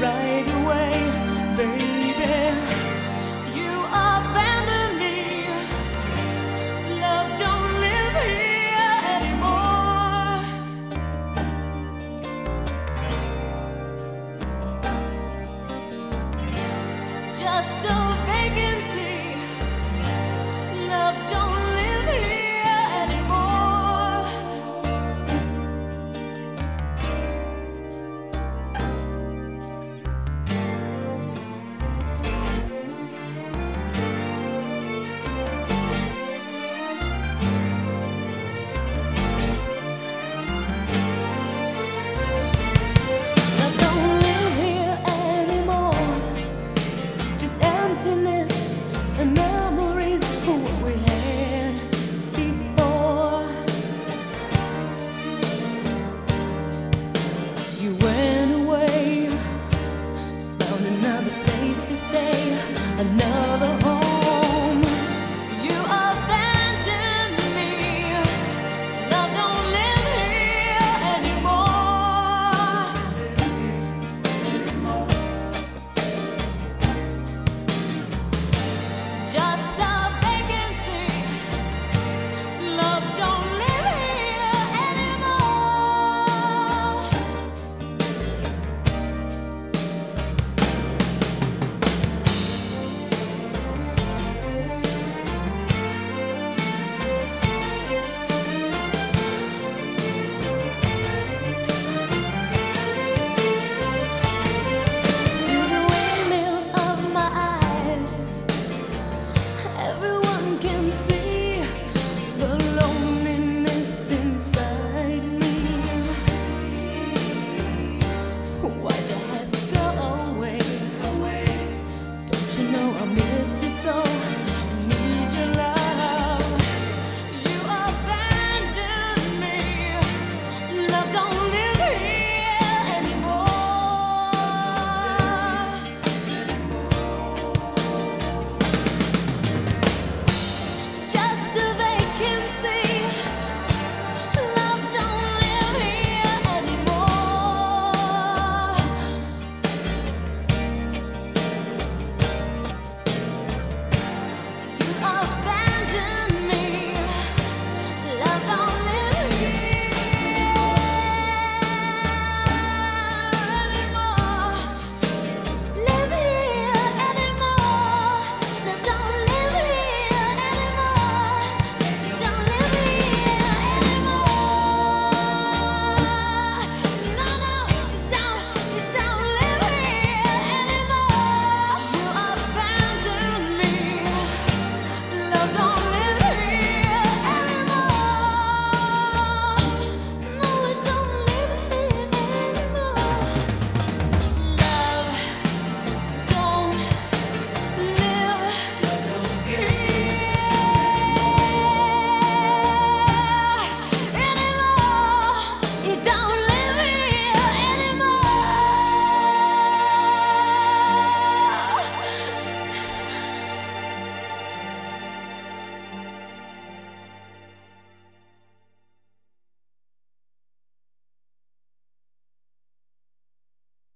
right away, baby. You abandon me. Love don't live here anymore. Just another